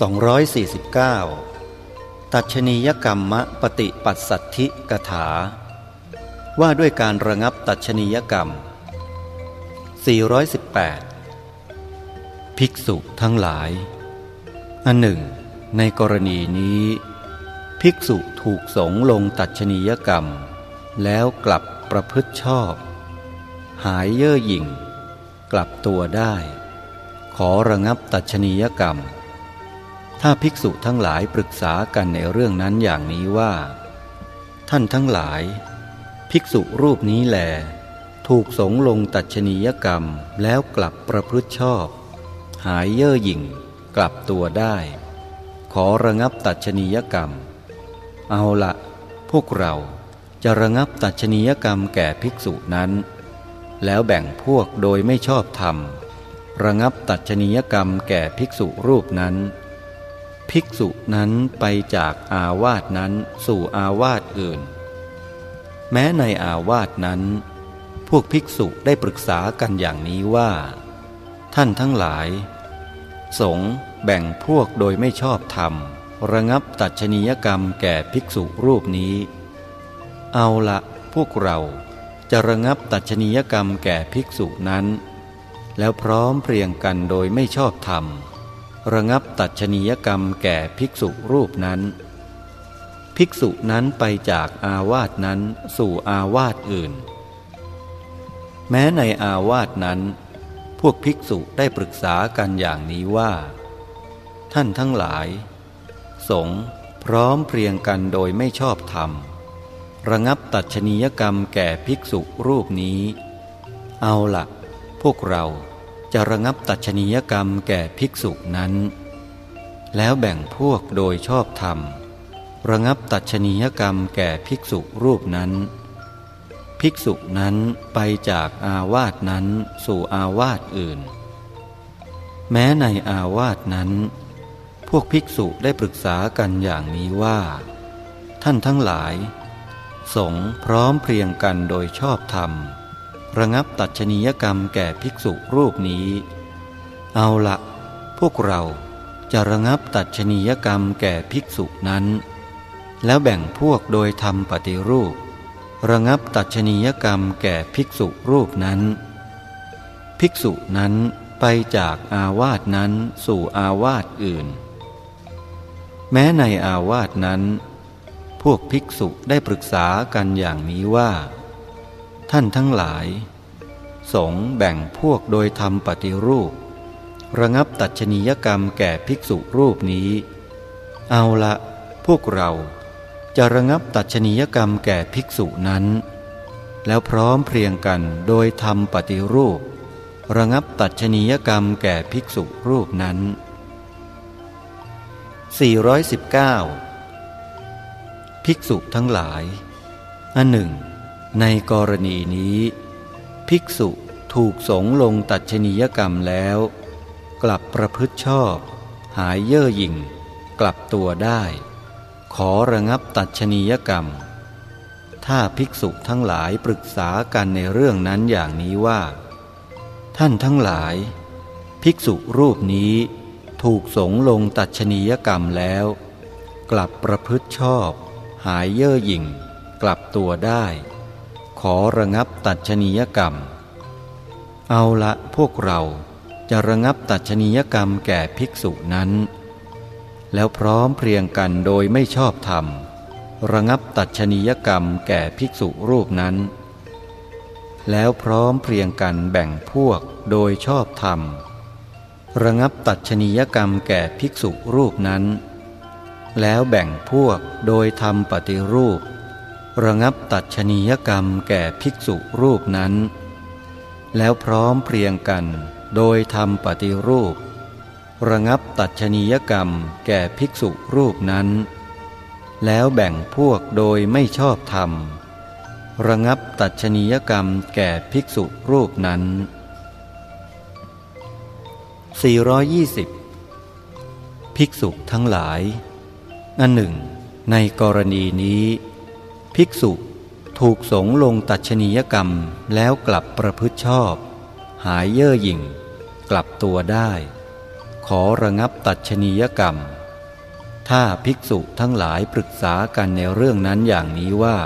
249 ตัชนียกรรมะปฏิปัสสัทธิกถา ว่าด้วยการระงับตัชนียกรรม 418 ภิกษุทั้งหลาย อันหนึ่ง ในกรณีนี้ ภิกษุถูกสงลงตัชนียกรรม แล้วกลับประพฤติชอบ หายเย่อหยิ่ง กลับตัวได้ ขอระงับตัชนียกรรม ถ้าภิกษุทั้งหลายปรึกษากันในเรื่องนั้นอย่างนี้ว่า ท่านทั้งหลาย ภิกษุรูปนี้แหลถูกสงลงตัชนียกรรมแล้วกลับประพฤติชอบ หายเย่อหยิ่ง กลับตัวได้ ขอระงับตัชนียกรรม เอาละพวกเราจะระงับตัชนียกรรมแก่ภิกษุนั้น แล้วแบ่งพวกโดยไม่ชอบธรรม ระงับตัชนียกรรมแก่ภิกษุรูปนั้น ภิกษุนั้นไปจากอาวาสนั้นสู่อาวาสอื่น แม้ในอาวาสนั้น พวกภิกษุได้ปรึกษากันอย่างนี้ว่า ท่านทั้งหลาย สงแบ่งพวกโดยไม่ชอบธรรม ระงับตัดชนียกรรมแก่ภิกษุรูปนี้ เอาละพวกเราจะระงับตัดชนียกรรมแก่ภิกษุนั้น แล้วพร้อมเพรียงกันโดยไม่ชอบธรรม ระงับตัดชนียกรรมแก่ภิกษุรูปนั้น ภิกษุนั้นไปจากอาวาสนั้นสู่อาวาสอื่น แม้ในอาวาสนั้น พวกภิกษุได้ปรึกษากันอย่างนี้ว่า ท่านทั้งหลาย สงพร้อมเพรียงกันโดยไม่ชอบธรรม ระงับตัดชนียกรรมแก่ภิกษุรูปนี้ เอาละพวกเรา จะระงับตัชนียกรรมแก่ภิกษุนั้น แล้วแบ่งพวกโดยชอบธรรม ระงับตัชนียกรรมแก่ภิกษุรูปนั้น ภิกษุนั้นไปจากอาวาสนั้นสู่อาวาสอื่น แม้ในอาวาสนั้น พวกภิกษุได้ปรึกษากันอย่างนี้ว่า ท่านทั้งหลาย สงพร้อมเพรียงกันโดยชอบธรรม ระงับตัดชนียกรรมแก่ภิกษุรูปนี้ เอาละพวกเราจะระงับตัดชนียกรรมแก่ภิกษุนั้น แล้วแบ่งพวกโดยทำปฏิรูป ระงับตัดชนียกรรมแก่ภิกษุรูปนั้น ภิกษุนั้นไปจากอาวาสนั้นสู่อาวาสอื่น แม้ในอาวาสนั้น พวกภิกษุได้ปรึกษากันอย่างนี้ว่า ท่านทั้งหลาย สงแบ่งพวกโดยทำปฏิรูป ระงับตัดชนียกรรมแก่ภิกษุรูปนี้ เอาละพวกเราจะระงับตัดชนียกรรมแก่ภิกษุนั้น แล้วพร้อมเพรียงกันโดยทำปฏิรูป ระงับตัดชนียกรรมแก่ภิกษุรูปนั้น 419 ภิกษุทั้งหลายอันหนึ่ง ในกรณีนี้ ภิกษุถูกสงลงตัดชนียกรรมแล้ว กลับประพฤติชอบ หายเย่อหยิ่ง กลับตัวได้ ขอระงับตัดชนียกรรม ถ้าภิกษุทั้งหลายปรึกษากันในเรื่องนั้นอย่างนี้ว่า ท่านทั้งหลาย ภิกษุรูปนี้ถูกสงลงตัดชนียกรรมแล้ว กลับประพฤติชอบ หายเย่อหยิ่ง กลับตัวได้ ขอระงับตัดชนียกรรม เอาละพวกเราจะระงับตัดชนียกรรมแก่ภิกษุนั้น แล้วพร้อมเพรียงกันโดยไม่ชอบธรรม ระงับตัดชนียกรรมแก่ภิกษุรูปนั้น แล้วพร้อมเพรียงกันแบ่งพวกโดยชอบธรรม ระงับตัดชนียกรรมแก่ภิกษุรูปนั้น แล้วแบ่งพวกโดยทำปฏิรูป ระงับตัดชนียกรรมแก่ภิกษุรูปนั้น แล้วพร้อมเพรียงกันโดยทำปฏิรูป ระงับตัดชนียกรรมแก่ภิกษุรูปนั้น แล้วแบ่งพวกโดยไม่ชอบธรรม ระงับตัดชนียกรรมแก่ภิกษุรูปนั้น 420 ภิกษุทั้งหลายอันหนึ่ง ในกรณีนี้ ภิกษุถูกสงลงตัชนียกรรมแล้วกลับประพฤติชอบ หายเย่อหยิ่ง กลับตัวได้ ขอระงับตัชนียกรรม ถ้าภิกษุทั้งหลายปรึกษากันในเรื่องนั้นอย่างนี้ว่า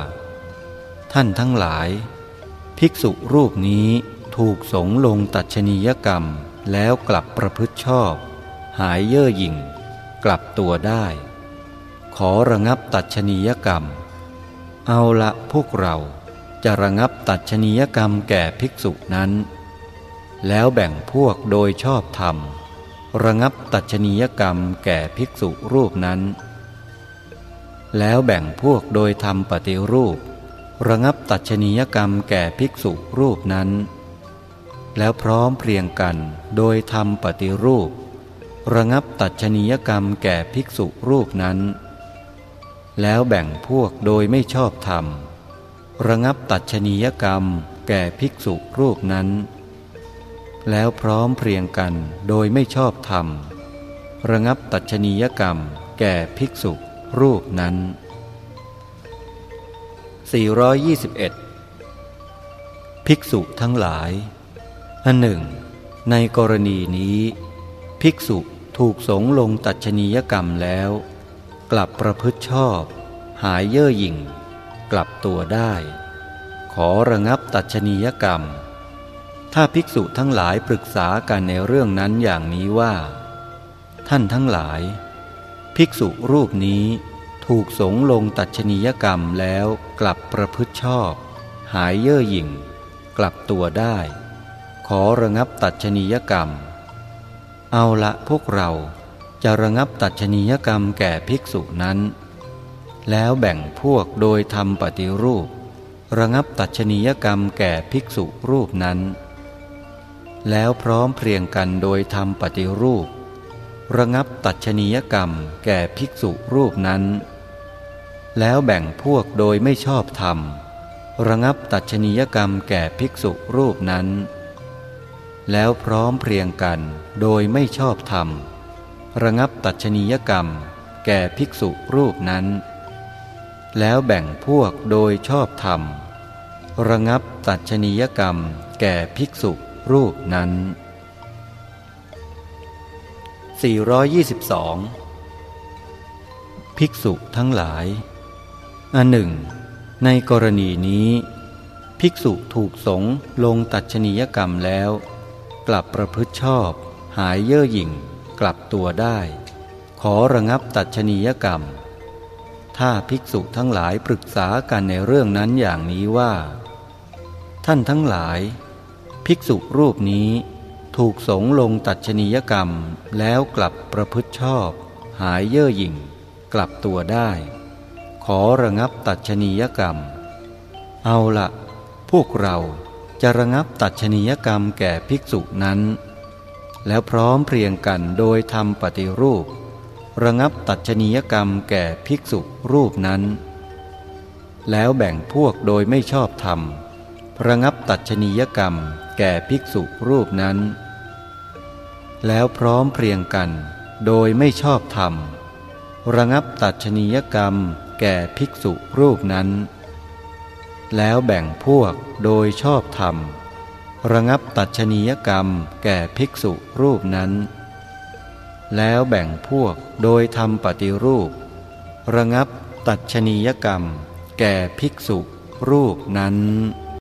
ท่านทั้งหลาย ภิกษุรูปนี้ถูกสงลงตัชนียกรรมแล้วกลับประพฤติชอบ หายเย่อหยิ่ง กลับตัวได้ ขอระงับตัชนียกรรม เอาละพวกเราจะระงับตัดชนียกรรมแก่ภิกษุนั้น แล้วแบ่งพวกโดยชอบธรรม ระงับตัดชนียกรรมแก่ภิกษุรูปนั้น แล้วแบ่งพวกโดยทำปฏิรูป ระงับตัดชนียกรรมแก่ภิกษุรูปนั้น แล้วพร้อมเพรียงกันโดยทำปฏิรูป ระงับตัดชนียกรรมแก่ภิกษุรูปนั้น แล้วแบ่งพวกโดยไม่ชอบธรรม ระงับตัดชนียกรรมแก่ภิกษุรูปนั้น แล้วพร้อมเพรียงกันโดยไม่ชอบธรรม ระงับตัดชนียกรรมแก่ภิกษุรูปนั้น 421 ภิกษุทั้งหลาย อันหนึ่ง ในกรณีนี้ ภิกษุถูกสงลงตัดชนียกรรมแล้ว กลับประพฤติชอบ หายเย่อหยิ่ง กลับตัวได้ ขอระงับตัดชนียกรรม ถ้าภิกษุทั้งหลายปรึกษากันในเรื่องนั้นอย่างนี้ว่า ท่านทั้งหลาย ภิกษุรูปนี้ถูกสงลงตัดชนียกรรมแล้วกลับประพฤติชอบ หายเย่อหยิ่ง กลับตัวได้ ขอระงับตัดชนียกรรม เอาละพวกเรา จะระงับตัดชนียกรรมแก่ภิกษุนั้น แล้วแบ่งพวกโดยทำปฏิรูป ระงับตัดชนียกรรมแก่ภิกษุรูปนั้น แล้วพร้อมเพรียงกันโดยทำปฏิรูป ระงับตัดชนียกรรมแก่ภิกษุรูปนั้น แล้วแบ่งพวกโดยไม่ชอบธรรม ระงับตัดชนียกรรมแก่ภิกษุรูปนั้น แล้วพร้อมเพรียงกันโดยไม่ชอบธรรม ระงับตัชนียกรรม แก่ภิกษุรูปนั้น แล้วแบ่งพวกโดยชอบธรรม ระงับตัดชนียกรรม แก่ภิกษุรูปนั้น 422 ภิกษุทั้งหลายอันหนึ่ง ในกรณีนี้ ภิกษุถูกสงลงตัดชนียกรรมแล้ว กลับประพฤติชอบ หายเย่อหยิ่ง กลับตัวได้ ขอระงับตัดชนียกรรม ถ้าภิกษุทั้งหลายปรึกษากันในเรื่องนั้นอย่างนี้ว่า ท่านทั้งหลาย ภิกษุรูปนี้ถูกสงลงตัดชนียกรรมแล้วกลับประพฤติชอบ หายเย่อหยิ่ง กลับตัวได้ ขอระงับตัดชนียกรรม เอาละพวกเราจะระงับตัดชนียกรรมแก่ภิกษุนั้น แล้วพร้อมเพรียงกันโดยทำปฏิรูป ระงับตัดชนียกรรมแก่ภิกษุรูปนั้น แล้วแบ่งพวกโดยไม่ชอบธรรม ระงับตัดชนียกรรมแก่ภิกษุรูปนั้น แล้วพร้อมเพรียงกันโดยไม่ชอบธรรม ระงับตัดชนียกรรมแก่ภิกษุรูปนั้น แล้วแบ่งพวกโดยชอบธรรม ระงับตัดชนียกรรมแก่ภิกษุรูปนั้น แล้วแบ่งพวกโดยทำปฏิรูป ระงับตัดชนียกรรม แก่ภิกษุรูปนั้น